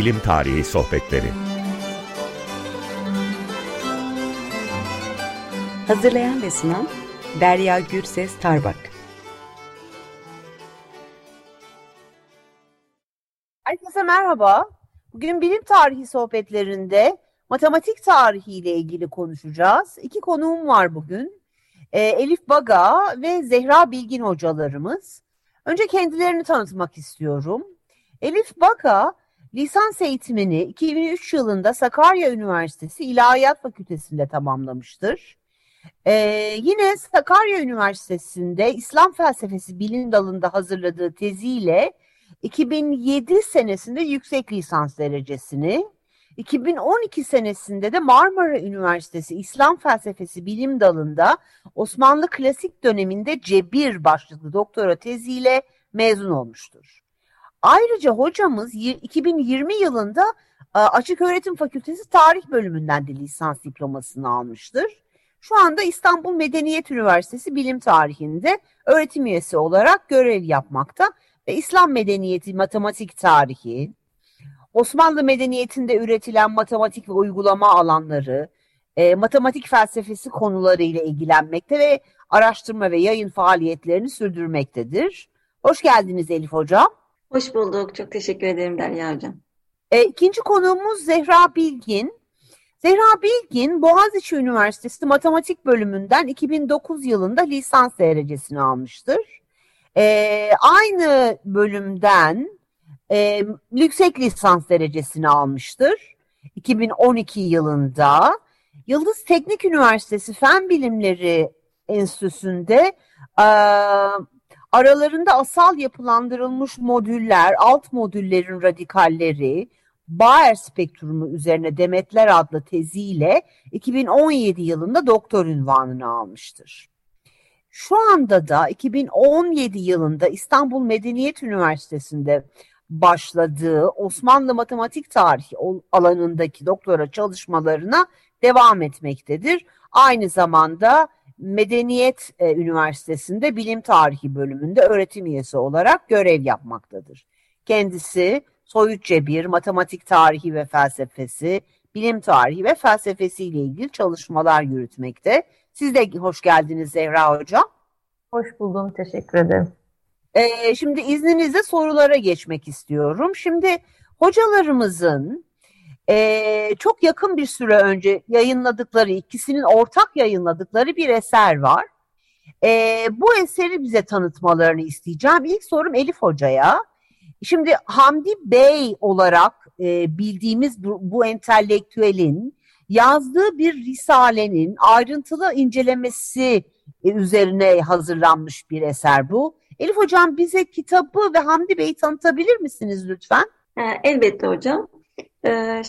Bilim Tarihi Sohbetleri Hazırlayan ve sunan Derya Gürses Tarbak Herkese merhaba. Bugün bilim tarihi sohbetlerinde matematik tarihi ile ilgili konuşacağız. İki konuğum var bugün. Ee, Elif Baga ve Zehra Bilgin hocalarımız. Önce kendilerini tanıtmak istiyorum. Elif Baga lisans eğitimini 2003 yılında Sakarya Üniversitesi İlahiyat Fakültesi'nde tamamlamıştır. Ee, yine Sakarya Üniversitesi'nde İslam Felsefesi bilim dalında hazırladığı teziyle 2007 senesinde yüksek lisans derecesini, 2012 senesinde de Marmara Üniversitesi İslam Felsefesi Bilim Dalı'nda Osmanlı Klasik döneminde Cebir başlıklı doktora teziyle mezun olmuştur. Ayrıca hocamız 2020 yılında e, Açık Öğretim Fakültesi Tarih bölümünden de lisans diplomasını almıştır. Şu anda İstanbul Medeniyet Üniversitesi Bilim Tarihi'nde öğretim üyesi olarak görev yapmakta ve İslam medeniyeti matematik tarihi, Osmanlı medeniyetinde üretilen matematik ve uygulama alanları, e, matematik felsefesi konularıyla ilgilenmekte ve araştırma ve yayın faaliyetlerini sürdürmektedir. Hoş geldiniz Elif Hocam. Hoş bulduk. Çok teşekkür ederim Derya Hocam. E, ikinci konuğumuz Zehra Bilgin. Zehra Bilgin Boğaziçi Üniversitesi Matematik Bölümünden 2009 yılında lisans derecesini almıştır. E, aynı bölümden e, yüksek lisans derecesini almıştır. 2012 yılında Yıldız Teknik Üniversitesi Fen Bilimleri Enstitüsü'nde e, aralarında asal yapılandırılmış modüller, alt modüllerin radikalleri, Bayer spektrumu üzerine Demetler adlı teziyle 2017 yılında doktor ünvanını almıştır. Şu anda da 2017 yılında İstanbul Medeniyet Üniversitesi'nde başladığı Osmanlı matematik tarihi alanındaki doktora çalışmalarına devam etmektedir. Aynı zamanda Medeniyet e, Üniversitesi'nde bilim tarihi bölümünde öğretim üyesi olarak görev yapmaktadır. Kendisi soyut cebir, matematik tarihi ve felsefesi, bilim tarihi ve felsefesi ile ilgili çalışmalar yürütmekte. Siz de hoş geldiniz Zehra Hocam. Hoş buldum, teşekkür ederim. Ee, şimdi izninizle sorulara geçmek istiyorum. Şimdi hocalarımızın e, çok yakın bir süre önce yayınladıkları, ikisinin ortak yayınladıkları bir eser var. E, bu eseri bize tanıtmalarını isteyeceğim. İlk sorum Elif Hoca'ya. Şimdi Hamdi Bey olarak e, bildiğimiz bu, bu entelektüelin yazdığı bir risalenin ayrıntılı incelemesi üzerine hazırlanmış bir eser bu. Elif Hocam bize kitabı ve Hamdi Bey'i tanıtabilir misiniz lütfen? Elbette hocam.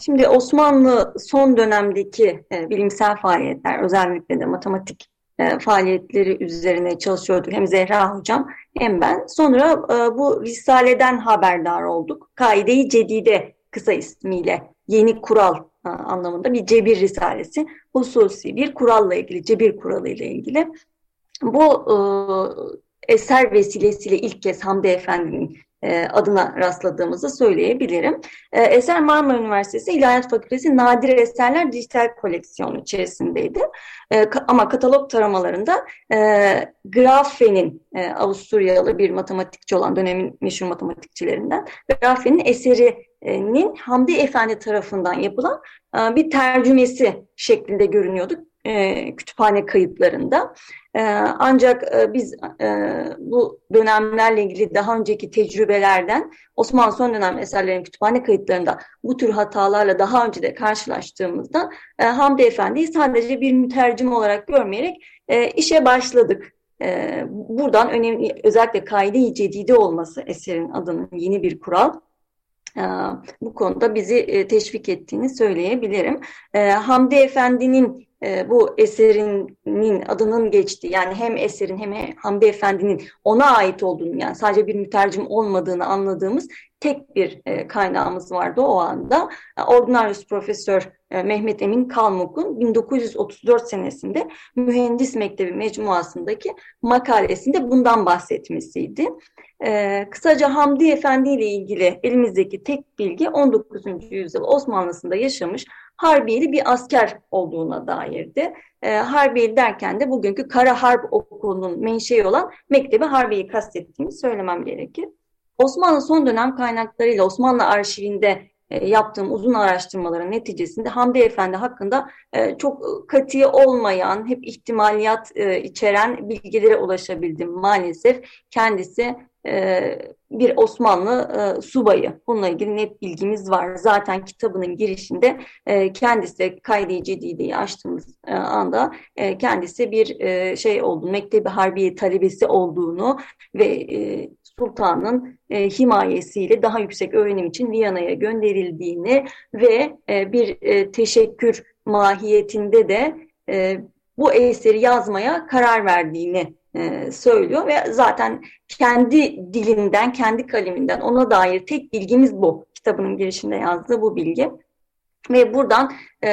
Şimdi Osmanlı son dönemdeki bilimsel faaliyetler, özellikle de matematik faaliyetleri üzerine çalışıyordu. Hem Zehra hocam hem ben. Sonra bu risaleden haberdar olduk. Kaide-i Cedide kısa ismiyle yeni kural anlamında bir cebir risalesi. Hususi bir kuralla ilgili, cebir kuralı ile ilgili. Bu eser vesilesiyle ilk kez Hamdi Efendi'nin e, adına rastladığımızı söyleyebilirim. E, eser Marmara Üniversitesi İlahiyat Fakültesi Nadir Eserler Dijital Koleksiyonu içerisindeydi. E, ama katalog taramalarında e, Grafen'in e, Avusturyalı bir matematikçi olan dönemin meşhur matematikçilerinden Grafen'in eserinin Hamdi Efendi tarafından yapılan e, bir tercümesi şeklinde görünüyordu e, kütüphane kayıtlarında. E, ancak e, biz e, bu dönemlerle ilgili daha önceki tecrübelerden Osmanlı son dönem eserlerin kütüphane kayıtlarında bu tür hatalarla daha önce de karşılaştığımızda e, Hamdi Efendi'yi sadece bir mütercim olarak görmeyerek işe başladık. Buradan önemli özellikle kaide-i cedide olması eserin adının yeni bir kural bu konuda bizi teşvik ettiğini söyleyebilirim. Hamdi Efendi'nin e, bu eserinin adının geçtiği yani hem eserin hem Hamdi Efendi'nin ona ait olduğunu yani sadece bir mütercim olmadığını anladığımız tek bir e, kaynağımız vardı o anda. Ordinarius Profesör e, Mehmet Emin Kalmuk'un 1934 senesinde Mühendis Mektebi Mecmuası'ndaki makalesinde bundan bahsetmesiydi. E, kısaca Hamdi Efendi ile ilgili elimizdeki tek bilgi 19. yüzyıl Osmanlısında yaşamış Harbiyeli bir asker olduğuna dairdi. E, Harbiyeli derken de bugünkü Kara Harp Okulu'nun menşei olan Mektebi Harbiye'yi kastettiğimi söylemem gerekir. Osmanlı son dönem kaynaklarıyla Osmanlı arşivinde e, yaptığım uzun araştırmaların neticesinde Hamdi Efendi hakkında e, çok katiye olmayan, hep ihtimaliyat e, içeren bilgilere ulaşabildim maalesef. Kendisi bir Osmanlı subayı. Bununla ilgili net bilgimiz var. Zaten kitabının girişinde kendisi Kaydı-i Cedide'yi açtığımız anda kendisi bir şey olduğunu, Mektebi Harbiye talebesi olduğunu ve Sultan'ın e, himayesiyle daha yüksek öğrenim için Viyana'ya gönderildiğini ve e, bir e, teşekkür mahiyetinde de e, bu eseri yazmaya karar verdiğini e, söylüyor ve zaten kendi dilinden, kendi kaleminden ona dair tek bilgimiz bu. Kitabının girişinde yazdığı bu bilgi. Ve buradan e,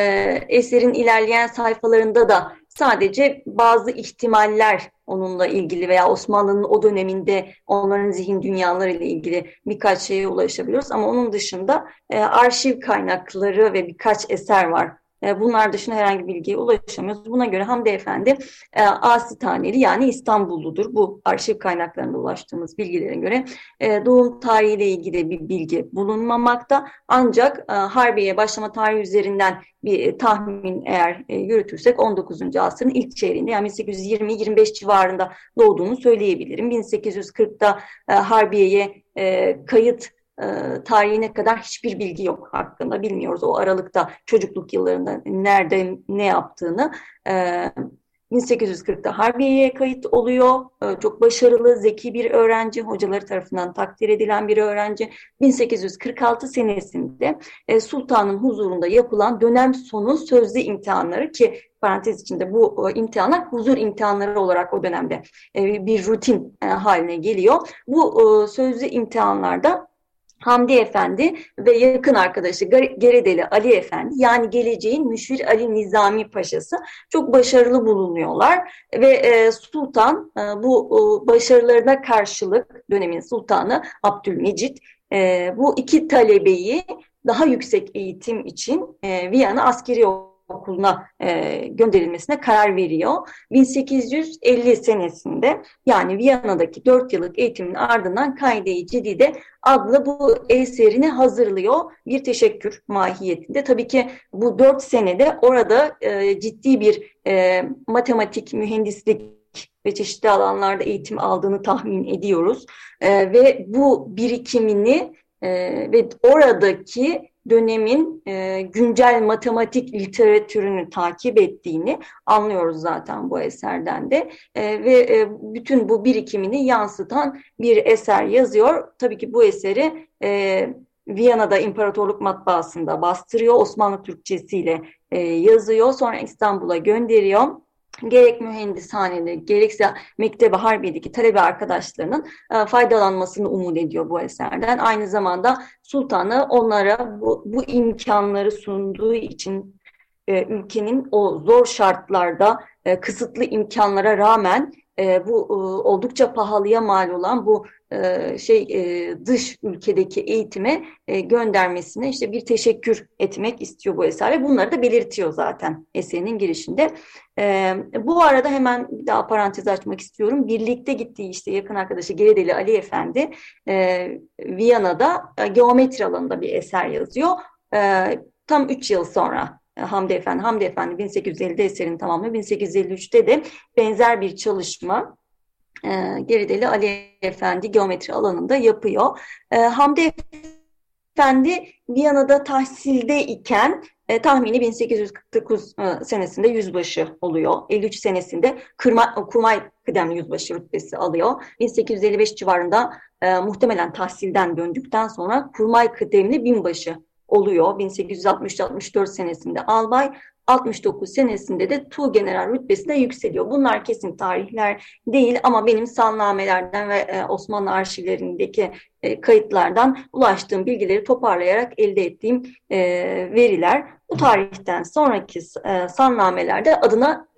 eserin ilerleyen sayfalarında da sadece bazı ihtimaller onunla ilgili veya Osmanlı'nın o döneminde onların zihin dünyaları ile ilgili birkaç şeye ulaşabiliyoruz. Ama onun dışında e, arşiv kaynakları ve birkaç eser var e, bunlar dışında herhangi bir bilgiye ulaşamıyoruz. Buna göre Hamdi Efendi e, Asitaneli yani İstanbulludur. Bu arşiv kaynaklarında ulaştığımız bilgilere göre e, doğum tarihiyle ilgili bir bilgi bulunmamakta. Ancak Harbiye başlama tarihi üzerinden bir tahmin eğer yürütürsek 19. asrın ilk çeyreğinde yani 1820-25 civarında doğduğunu söyleyebilirim. 1840'da Harbiye'ye kayıt e, tarihine kadar hiçbir bilgi yok hakkında bilmiyoruz. O aralıkta çocukluk yıllarında nerede ne yaptığını. E, 1840'da Harbiye'ye kayıt oluyor. E, çok başarılı, zeki bir öğrenci, hocaları tarafından takdir edilen bir öğrenci. 1846 senesinde e, sultanın huzurunda yapılan dönem sonu sözlü imtihanları ki parantez içinde bu e, imtihanlar huzur imtihanları olarak o dönemde e, bir rutin e, haline geliyor. Bu e, sözlü imtihanlarda Hamdi Efendi ve yakın arkadaşı Geredeli Ali Efendi yani geleceğin Müşir Ali Nizami Paşası çok başarılı bulunuyorlar. Ve e, Sultan e, bu e, başarılarına karşılık dönemin sultanı Abdülmecit bu iki talebeyi daha yüksek eğitim için Viyana askeri okuluna e, gönderilmesine karar veriyor. 1850 senesinde yani Viyana'daki 4 yıllık eğitimin ardından Kaide-i Cedide adlı bu eserini hazırlıyor. Bir teşekkür mahiyetinde. Tabii ki bu 4 senede orada e, ciddi bir e, matematik, mühendislik ve çeşitli alanlarda eğitim aldığını tahmin ediyoruz. E, ve bu birikimini e, ve oradaki dönemin e, güncel matematik literatürünü takip ettiğini anlıyoruz zaten bu eserden de. E, ve e, bütün bu birikimini yansıtan bir eser yazıyor. Tabii ki bu eseri e, Viyana'da İmparatorluk Matbaası'nda bastırıyor, Osmanlı Türkçesiyle e, yazıyor, sonra İstanbul'a gönderiyor gerek mühendishaneleri gerekse Mektebi Harbiye'deki talebe arkadaşlarının e, faydalanmasını umut ediyor bu eserden. Aynı zamanda Sultan'a onlara bu, bu imkanları sunduğu için e, ülkenin o zor şartlarda e, kısıtlı imkanlara rağmen e, bu e, oldukça pahalıya mal olan bu e, şey e, dış ülkedeki eğitime göndermesine işte bir teşekkür etmek istiyor bu eser ve bunları da belirtiyor zaten eserinin girişinde. E, bu arada hemen bir daha parantez açmak istiyorum. Birlikte gittiği işte yakın arkadaşı Geredeli Ali Efendi Viyana'da geometri alanında bir eser yazıyor. Tam üç yıl sonra Hamdi Efendi. Hamdi Efendi 1850'de eserini tamamlıyor. 1853'te de benzer bir çalışma e, Gerideli Ali Efendi geometri alanında yapıyor. E, Hamdi Efendi Viyana'da tahsilde iken e, tahmini 1849 e, senesinde yüzbaşı oluyor. 53 senesinde kırma, kurmay kıdemli yüzbaşı rütbesi alıyor. 1855 civarında e, muhtemelen tahsilden döndükten sonra kurmay kıdemli binbaşı oluyor. 1860-64 senesinde albay. 69 senesinde de Tu General rütbesine yükseliyor. Bunlar kesin tarihler değil ama benim salnamelerden ve e, Osmanlı arşivlerindeki e, kayıtlardan ulaştığım bilgileri toparlayarak elde ettiğim e, veriler. Bu tarihten sonraki e, salnamelerde adına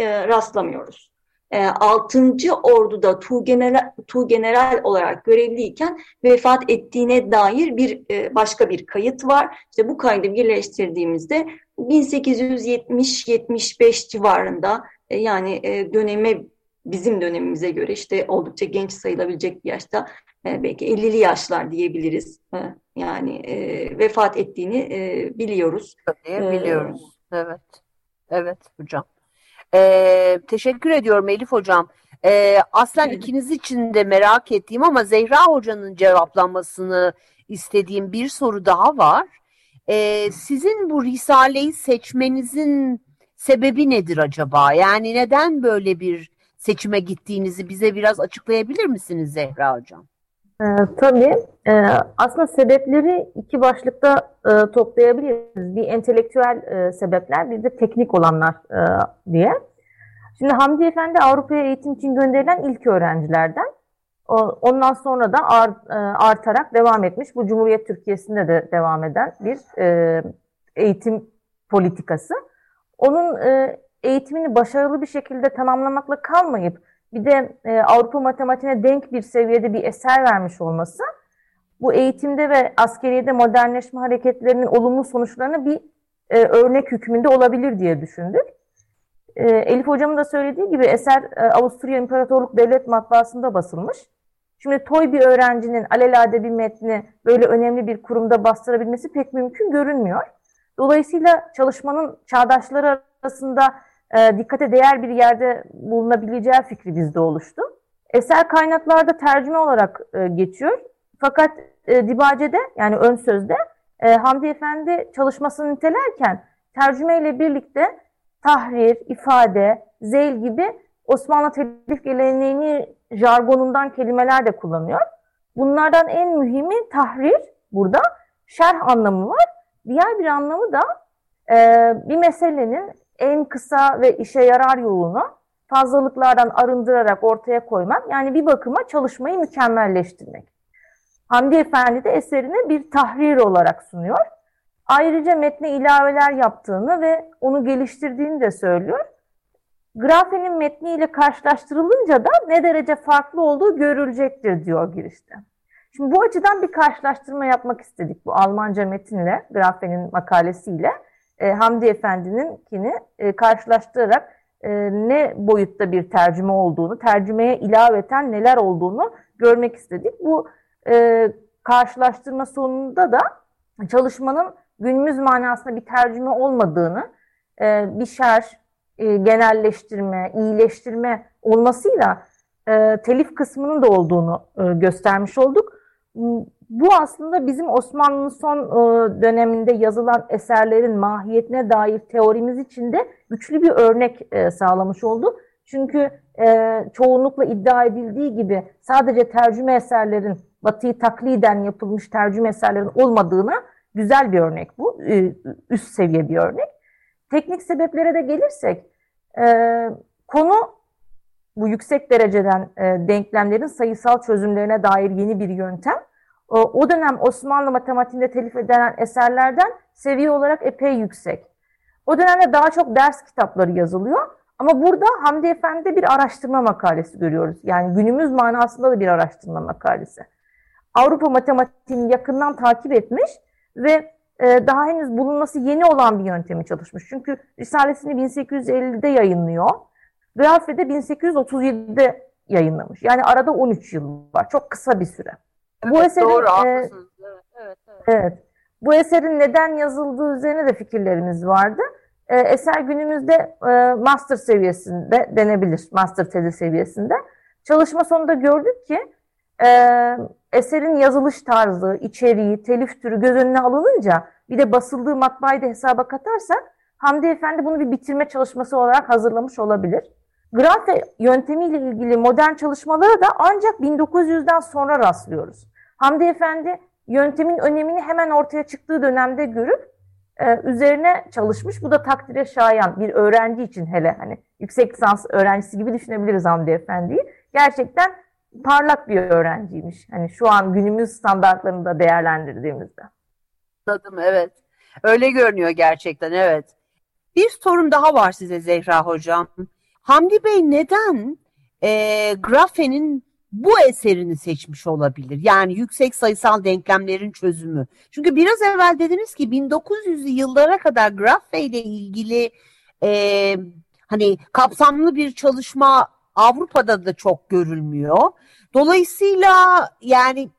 e, rastlamıyoruz. 6. E, Ordu'da Tu General, Tu General olarak görevliyken vefat ettiğine dair bir e, başka bir kayıt var. İşte bu kaydı birleştirdiğimizde 1870-75 civarında e, yani döneme bizim dönemimize göre işte oldukça genç sayılabilecek bir yaşta belki 50'li yaşlar diyebiliriz. Yani vefat ettiğini biliyoruz. Tabii biliyoruz. Evet. Evet hocam. Ee, teşekkür ediyorum Elif Hocam. Ee, aslen evet. ikiniz için de merak ettiğim ama Zehra Hoca'nın cevaplanmasını istediğim bir soru daha var. Ee, sizin bu Risale'yi seçmenizin sebebi nedir acaba? Yani neden böyle bir seçime gittiğinizi bize biraz açıklayabilir misiniz Zehra Hocam? E, tabii. E, aslında sebepleri iki başlıkta e, toplayabiliriz. Bir entelektüel e, sebepler, bir de teknik olanlar e, diye. Şimdi Hamdi Efendi Avrupa'ya eğitim için gönderilen ilk öğrencilerden. O, ondan sonra da art, e, artarak devam etmiş. Bu Cumhuriyet Türkiye'sinde de devam eden bir e, eğitim politikası. Onun e, eğitimini başarılı bir şekilde tamamlamakla kalmayıp bir de e, Avrupa matematiğine denk bir seviyede bir eser vermiş olması bu eğitimde ve askeriyede modernleşme hareketlerinin olumlu sonuçlarını bir e, örnek hükmünde olabilir diye düşündük. E, Elif hocamın da söylediği gibi eser e, Avusturya İmparatorluk Devlet Matbaası'nda basılmış. Şimdi toy bir öğrencinin alelade bir metni böyle önemli bir kurumda bastırabilmesi pek mümkün görünmüyor. Dolayısıyla çalışmanın çağdaşları arasında e, dikkate değer bir yerde bulunabileceği fikri bizde oluştu. Eser kaynaklarda tercüme olarak e, geçiyor. Fakat e, Dibace'de yani ön sözde e, Hamdi Efendi çalışmasını nitelerken tercüme ile birlikte tahrir, ifade, zeyl gibi Osmanlı telif geleneğini jargonundan kelimeler de kullanıyor. Bunlardan en mühimi tahrir burada. Şerh anlamı var. Diğer bir anlamı da e, bir meselenin en kısa ve işe yarar yolunu fazlalıklardan arındırarak ortaya koymak. Yani bir bakıma çalışmayı mükemmelleştirmek. Hamdi Efendi de eserini bir tahrir olarak sunuyor. Ayrıca metne ilaveler yaptığını ve onu geliştirdiğini de söylüyor. Grafenin metniyle karşılaştırılınca da ne derece farklı olduğu görülecektir diyor girişte. Şimdi bu açıdan bir karşılaştırma yapmak istedik bu Almanca metinle, Grafenin makalesiyle e, Hamdi Efendi'ninkini e, karşılaştırarak e, ne boyutta bir tercüme olduğunu, tercümeye ilaveten neler olduğunu görmek istedik. Bu e, karşılaştırma sonunda da çalışmanın günümüz manasında bir tercüme olmadığını, e, bir şer, e, genelleştirme, iyileştirme olmasıyla e, telif kısmının da olduğunu e, göstermiş olduk. Bu aslında bizim Osmanlı'nın son e, döneminde yazılan eserlerin mahiyetine dair teorimiz için de güçlü bir örnek e, sağlamış oldu. Çünkü e, çoğunlukla iddia edildiği gibi sadece tercüme eserlerin, batıyı takliden yapılmış tercüme eserlerin olmadığına güzel bir örnek bu. Üst seviye bir örnek. Teknik sebeplere de gelirsek, konu bu yüksek dereceden denklemlerin sayısal çözümlerine dair yeni bir yöntem o dönem Osmanlı matematiğinde telif edilen eserlerden seviye olarak epey yüksek. O dönemde daha çok ders kitapları yazılıyor. Ama burada Hamdi Efendi'de bir araştırma makalesi görüyoruz. Yani günümüz manasında da bir araştırma makalesi. Avrupa matematiğini yakından takip etmiş ve e, daha henüz bulunması yeni olan bir yöntemi çalışmış. Çünkü Risalesini 1850'de yayınlıyor. Grafe de 1837'de yayınlamış. Yani arada 13 yıl var. Çok kısa bir süre. Evet, bu eserin doğru, e, evet, evet, evet. evet. Bu eserin neden yazıldığı üzerine de fikirlerimiz vardı. E, eser günümüzde e, master seviyesinde denebilir, master tezi seviyesinde. Çalışma sonunda gördük ki e, eserin yazılış tarzı, içeriği, telif türü göz önüne alınınca bir de basıldığı matbaayı da hesaba katarsak Hamdi Efendi bunu bir bitirme çalışması olarak hazırlamış olabilir. Grafe yöntemiyle ilgili modern çalışmalara da ancak 1900'den sonra rastlıyoruz. Hamdi Efendi yöntemin önemini hemen ortaya çıktığı dönemde görüp e, üzerine çalışmış. Bu da takdire şayan bir öğrenci için hele hani yüksek lisans öğrencisi gibi düşünebiliriz Hamdi Efendi'yi. Gerçekten parlak bir öğrenciymiş. Hani şu an günümüz standartlarını da değerlendirdiğimizde. Anladım evet. Öyle görünüyor gerçekten evet. Bir sorum daha var size Zehra Hocam. Hamdi Bey neden e, grafenin bu eserini seçmiş olabilir? Yani yüksek sayısal denklemlerin çözümü. Çünkü biraz evvel dediniz ki 1900'lü yıllara kadar grafe ile ilgili e, hani kapsamlı bir çalışma Avrupa'da da çok görülmüyor. Dolayısıyla yani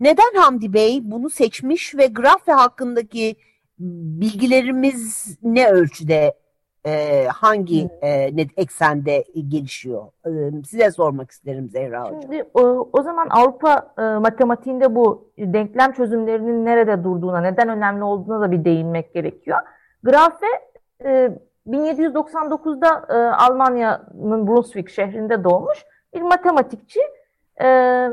neden Hamdi Bey bunu seçmiş ve grafe hakkındaki bilgilerimiz ne ölçüde e, hangi e, eksende gelişiyor? E, size sormak isterim Zehra Hocam. Şimdi o, o zaman Avrupa e, matematiğinde bu denklem çözümlerinin nerede durduğuna, neden önemli olduğuna da bir değinmek gerekiyor. Grafe e, 1799'da e, Almanya'nın Brunswick şehrinde doğmuş bir matematikçi. E,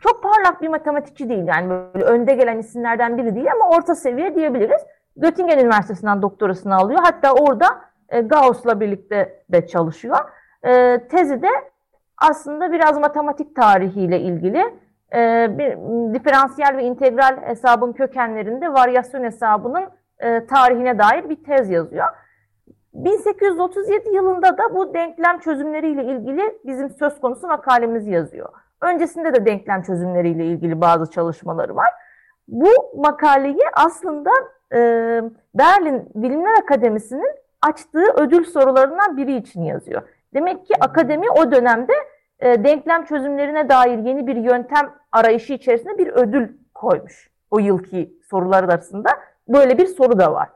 çok parlak bir matematikçi değil yani böyle önde gelen isimlerden biri değil ama orta seviye diyebiliriz. Göttingen Üniversitesi'nden doktorasını alıyor. Hatta orada e, Gauss'la birlikte de çalışıyor. E, tezi de aslında biraz matematik tarihiyle ilgili e, bir diferansiyel ve integral hesabın kökenlerinde varyasyon hesabının e, tarihine dair bir tez yazıyor. 1837 yılında da bu denklem çözümleriyle ilgili bizim söz konusu makalemizi yazıyor. Öncesinde de denklem çözümleriyle ilgili bazı çalışmaları var. Bu makaleyi aslında e, Berlin Bilimler Akademisi'nin açtığı ödül sorularından biri için yazıyor. Demek ki akademi o dönemde e, denklem çözümlerine dair yeni bir yöntem arayışı içerisinde bir ödül koymuş. O yılki sorular arasında böyle bir soru da var.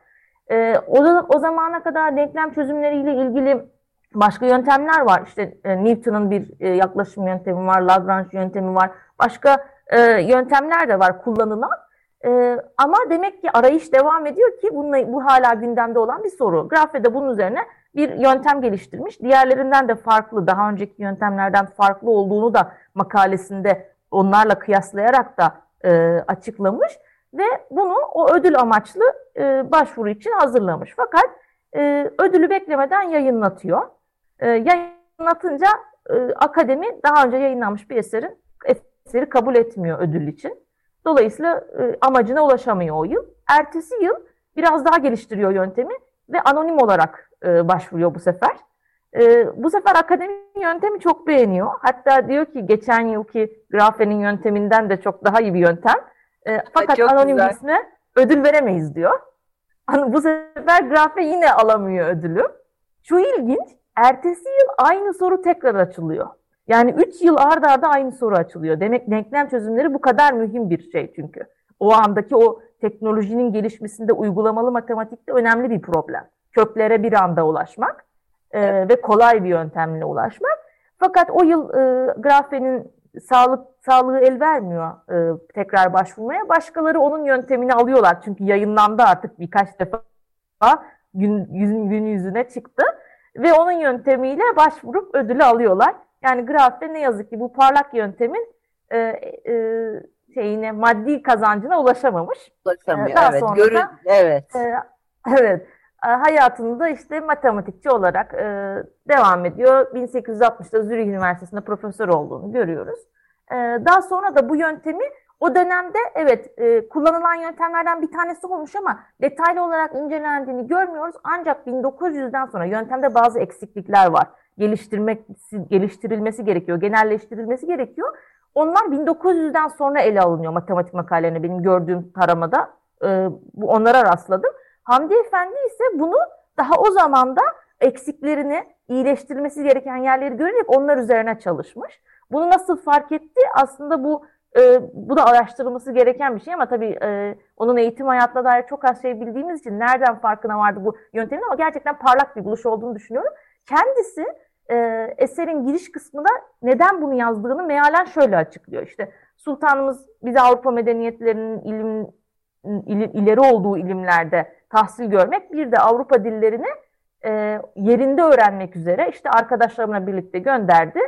E, o, o zamana kadar denklem çözümleriyle ilgili başka yöntemler var. İşte e, Newton'un bir e, yaklaşım yöntemi var, Lagrange yöntemi var. Başka e, yöntemler de var kullanılan. E, ama demek ki arayış devam ediyor ki bununla, bu hala gündemde olan bir soru. Grafe de bunun üzerine bir yöntem geliştirmiş. Diğerlerinden de farklı, daha önceki yöntemlerden farklı olduğunu da makalesinde onlarla kıyaslayarak da e, açıklamış. Ve bunu o ödül amaçlı e, başvuru için hazırlamış. Fakat e, ödülü beklemeden yayınlatıyor. E, yayınlatınca e, akademi daha önce yayınlanmış bir eserin eseri kabul etmiyor ödül için. Dolayısıyla e, amacına ulaşamıyor o yıl. Ertesi yıl biraz daha geliştiriyor yöntemi ve anonim olarak e, başvuruyor bu sefer. E, bu sefer akademi yöntemi çok beğeniyor. Hatta diyor ki geçen yılki grafenin yönteminden de çok daha iyi bir yöntem. E, fakat çok anonim güzel. isme ödül veremeyiz diyor. Bu sefer grafe yine alamıyor ödülü. Şu ilginç, ertesi yıl aynı soru tekrar açılıyor. Yani 3 yıl ardarda arda aynı soru açılıyor. Demek denklem çözümleri bu kadar mühim bir şey çünkü. O andaki o teknolojinin gelişmesinde uygulamalı matematikte önemli bir problem. Köklere bir anda ulaşmak e, ve kolay bir yöntemle ulaşmak. Fakat o yıl e, grafenin sağlık sağlığı el vermiyor e, tekrar başvurmaya. Başkaları onun yöntemini alıyorlar çünkü yayınlandı artık birkaç defa gün, gün, gün yüzüne çıktı ve onun yöntemiyle başvurup ödülü alıyorlar. Yani grafte ne yazık ki bu parlak yöntemin e, e, şeyine maddi kazancına ulaşamamış. Ulaşamıyor. Daha evet. Sonra Görün, da, evet. E, evet. Hayatını da işte matematikçi olarak e, devam ediyor. 1860'da Zürih Üniversitesi'nde profesör olduğunu görüyoruz. E, daha sonra da bu yöntemi o dönemde evet e, kullanılan yöntemlerden bir tanesi olmuş ama detaylı olarak incelendiğini görmüyoruz. Ancak 1900'den sonra yöntemde bazı eksiklikler var geliştirmek geliştirilmesi gerekiyor, genelleştirilmesi gerekiyor. Onlar 1900'den sonra ele alınıyor matematik makalelerine benim gördüğüm taramada. E, onlara rastladım. Hamdi Efendi ise bunu daha o zamanda eksiklerini, iyileştirilmesi gereken yerleri görerek onlar üzerine çalışmış. Bunu nasıl fark etti? Aslında bu e, bu da araştırılması gereken bir şey ama tabii e, onun eğitim hayatına dair çok az şey bildiğimiz için nereden farkına vardı bu yöntemin ama gerçekten parlak bir buluş olduğunu düşünüyorum. Kendisi e, eserin giriş kısmında neden bunu yazdığını mealen şöyle açıklıyor. İşte Sultanımız bize Avrupa medeniyetlerinin ilim, il, ileri olduğu ilimlerde tahsil görmek, bir de Avrupa dillerini e, yerinde öğrenmek üzere işte arkadaşlarımla birlikte gönderdi.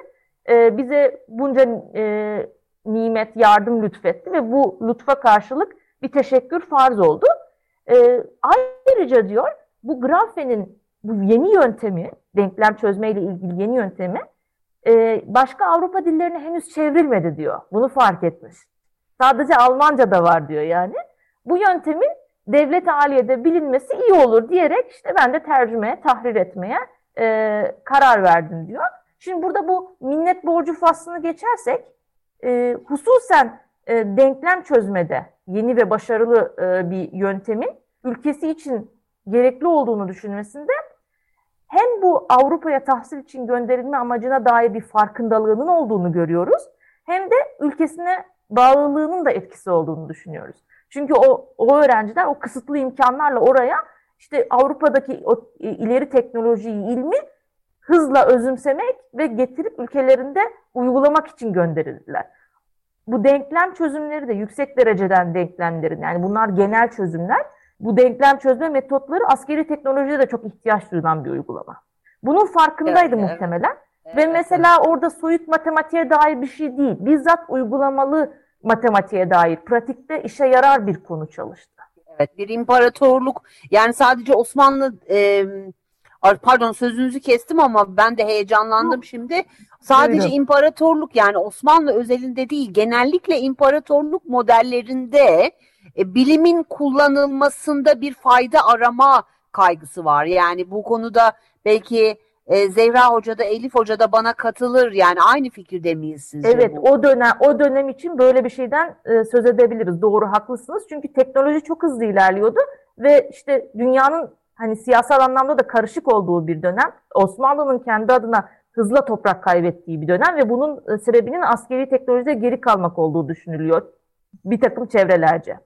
E, bize bunca e, nimet, yardım lütfetti ve bu lütfa karşılık bir teşekkür farz oldu. E, ayrıca diyor bu grafenin bu yeni yöntemi, denklem çözmeyle ilgili yeni yöntemi e, başka Avrupa dillerine henüz çevrilmedi diyor. Bunu fark etmiş. Sadece Almanca da var diyor yani. Bu yöntemin devlet aliyede bilinmesi iyi olur diyerek işte ben de tercümeye, tahrir etmeye e, karar verdim diyor. Şimdi burada bu minnet borcu faslını geçersek e, hususen e, denklem çözmede yeni ve başarılı e, bir yöntemin ülkesi için gerekli olduğunu düşünmesinde hem bu Avrupa'ya tahsil için gönderilme amacına dair bir farkındalığının olduğunu görüyoruz hem de ülkesine bağlılığının da etkisi olduğunu düşünüyoruz. Çünkü o, o öğrenciler o kısıtlı imkanlarla oraya işte Avrupa'daki o ileri teknolojiyi, ilmi hızla özümsemek ve getirip ülkelerinde uygulamak için gönderildiler. Bu denklem çözümleri de yüksek dereceden denklemlerin yani bunlar genel çözümler. Bu denklem çözme metotları askeri teknolojide de çok ihtiyaç duyulan bir uygulama. Bunun farkındaydı evet, muhtemelen. Evet, ve mesela orada soyut matematiğe dair bir şey değil. Bizzat uygulamalı matematiğe dair pratikte işe yarar bir konu çalıştı. Evet bir imparatorluk yani sadece Osmanlı e, pardon sözünüzü kestim ama ben de heyecanlandım şimdi. Sadece Buyurun. imparatorluk yani Osmanlı özelinde değil genellikle imparatorluk modellerinde e, bilimin kullanılmasında bir fayda arama kaygısı var. Yani bu konuda belki e, Zehra Hoca da Elif Hoca da bana katılır. Yani aynı fikirde miyiz sizce? Evet bu? o dönem o dönem için böyle bir şeyden e, söz edebiliriz. Doğru haklısınız. Çünkü teknoloji çok hızlı ilerliyordu ve işte dünyanın hani siyasal anlamda da karışık olduğu bir dönem. Osmanlı'nın kendi adına hızla toprak kaybettiği bir dönem ve bunun e, sebebinin askeri teknolojide geri kalmak olduğu düşünülüyor bir takım çevrelerce.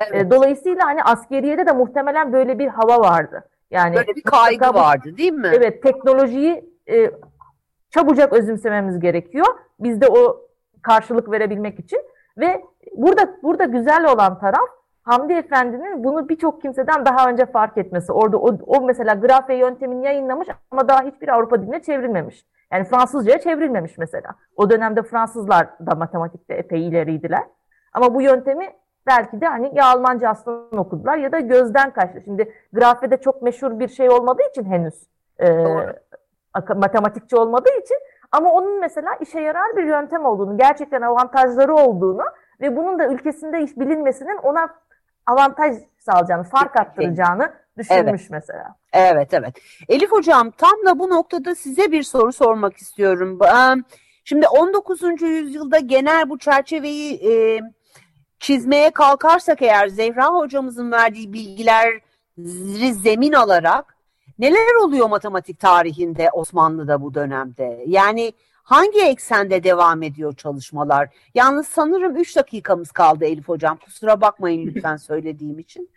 Evet. E, dolayısıyla hani askeriyede de muhtemelen böyle bir hava vardı. Yani böyle bir kaygı mutlaka, vardı değil mi? Evet, teknolojiyi e, çabucak özümsememiz gerekiyor. Biz de o karşılık verebilmek için ve burada burada güzel olan taraf Hamdi Efendi'nin bunu birçok kimseden daha önce fark etmesi. Orada o, o mesela grafe yöntemini yayınlamış ama daha hiçbir Avrupa diline çevrilmemiş. Yani Fransızcaya çevrilmemiş mesela. O dönemde Fransızlar da matematikte epey ileriydiler. Ama bu yöntemi belki de hani ya Almanca aslında okudular ya da gözden kaçtı. Şimdi grafede çok meşhur bir şey olmadığı için henüz e, matematikçi olmadığı için ama onun mesela işe yarar bir yöntem olduğunu, gerçekten avantajları olduğunu ve bunun da ülkesinde iş bilinmesinin ona avantaj sağlayacağını, fark attıracağını düşünmüş evet. mesela. Evet, evet. Elif Hocam tam da bu noktada size bir soru sormak istiyorum. Şimdi 19. yüzyılda genel bu çerçeveyi e, çizmeye kalkarsak eğer Zehra hocamızın verdiği bilgileri zemin alarak neler oluyor matematik tarihinde Osmanlı'da bu dönemde? Yani hangi eksende devam ediyor çalışmalar? Yalnız sanırım 3 dakikamız kaldı Elif hocam. Kusura bakmayın lütfen söylediğim için.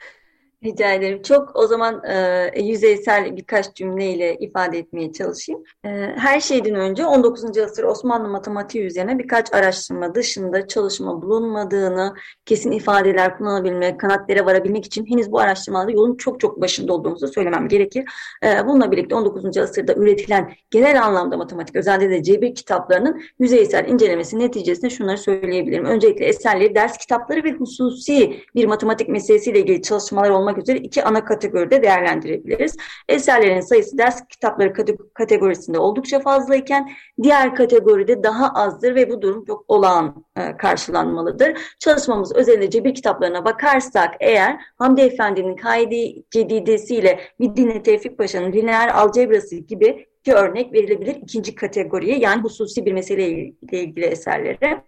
Rica ederim. Çok o zaman e, yüzeysel birkaç cümleyle ifade etmeye çalışayım. E, her şeyden önce 19. asır Osmanlı matematiği üzerine birkaç araştırma dışında çalışma bulunmadığını, kesin ifadeler kullanabilmek, kanatlara varabilmek için henüz bu araştırmalarda yolun çok çok başında olduğumuzu söylemem gerekir. E, bununla birlikte 19. asırda üretilen genel anlamda matematik, özellikle de cebir kitaplarının yüzeysel incelemesi neticesinde şunları söyleyebilirim. Öncelikle eserleri, ders kitapları ve hususi bir matematik meselesiyle ilgili çalışmalar olmak olmak üzere iki ana kategoride değerlendirebiliriz. Eserlerin sayısı ders kitapları kategorisinde oldukça fazlayken diğer kategoride daha azdır ve bu durum çok olağan e, karşılanmalıdır. Çalışmamız özellikle cebir kitaplarına bakarsak eğer Hamdi Efendi'nin kaide cedidesiyle Middine Tevfik Paşa'nın lineer algebrası gibi iki örnek verilebilir ikinci kategoriye yani hususi bir meseleyle ilgili eserlere.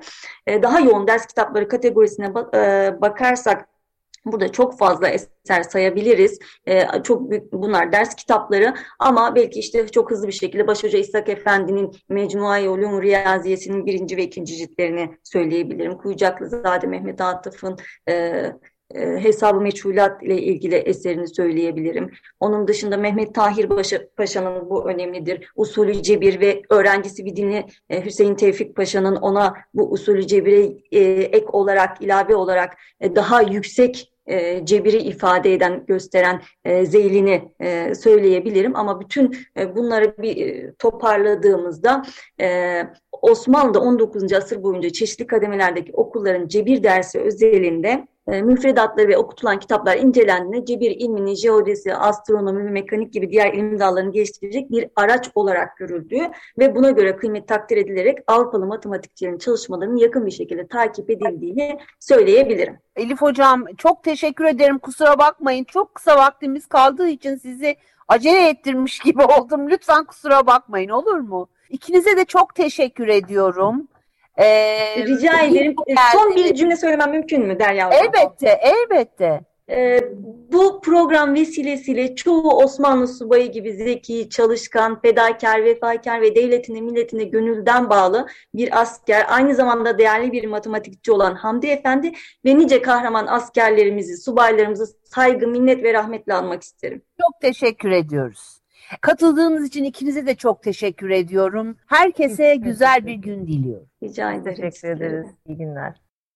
E, daha yoğun ders kitapları kategorisine e, bakarsak Burada çok fazla eser sayabiliriz. Ee, çok büyük bunlar ders kitapları ama belki işte çok hızlı bir şekilde Başhoca İshak Efendi'nin Mecmuai Ulum Riyaziyesi'nin birinci ve ikinci ciltlerini söyleyebilirim. Kuyucaklızade Mehmet Atıf'ın e, e, hesabı meçhulat ile ilgili eserini söyleyebilirim. Onun dışında Mehmet Tahir Paşa'nın bu önemlidir. Usulü cebir ve öğrencisi bir dini e, Hüseyin Tevfik Paşa'nın ona bu usulü cebire e, ek olarak, ilave olarak daha yüksek e, cebiri ifade eden, gösteren e, zeylini e, söyleyebilirim. Ama bütün e, bunları bir e, toparladığımızda e, Osmanlı'da 19. asır boyunca çeşitli kademelerdeki okulların cebir dersi özelinde e, müfredatları ve okutulan kitaplar incelendiğinde cebir ilmini, jeodezi, astronomi ve mekanik gibi diğer ilim dallarını geliştirecek bir araç olarak görüldüğü ve buna göre kıymet takdir edilerek Avrupalı matematikçilerin çalışmalarının yakın bir şekilde takip edildiğini söyleyebilirim. Elif Hocam çok teşekkür ederim. Kusura bakmayın. Çok kısa vaktimiz kaldığı için sizi acele ettirmiş gibi oldum. Lütfen kusura bakmayın olur mu? İkinize de çok teşekkür ediyorum. Ee, Rica ederim. Son bir cümle söylemem mümkün mü Derya Hocam? Elbette, elbette. Ee, bu program vesilesiyle çoğu Osmanlı subayı gibi zeki, çalışkan, fedakar, vefakar ve devletine, milletine gönülden bağlı bir asker, aynı zamanda değerli bir matematikçi olan Hamdi Efendi ve nice kahraman askerlerimizi, subaylarımızı saygı, minnet ve rahmetle almak isterim. Çok teşekkür ediyoruz. Katıldığınız için ikinize de çok teşekkür ediyorum. Herkese güzel bir gün diliyorum. Rica ederim. Teşekkür ederiz. İyi günler.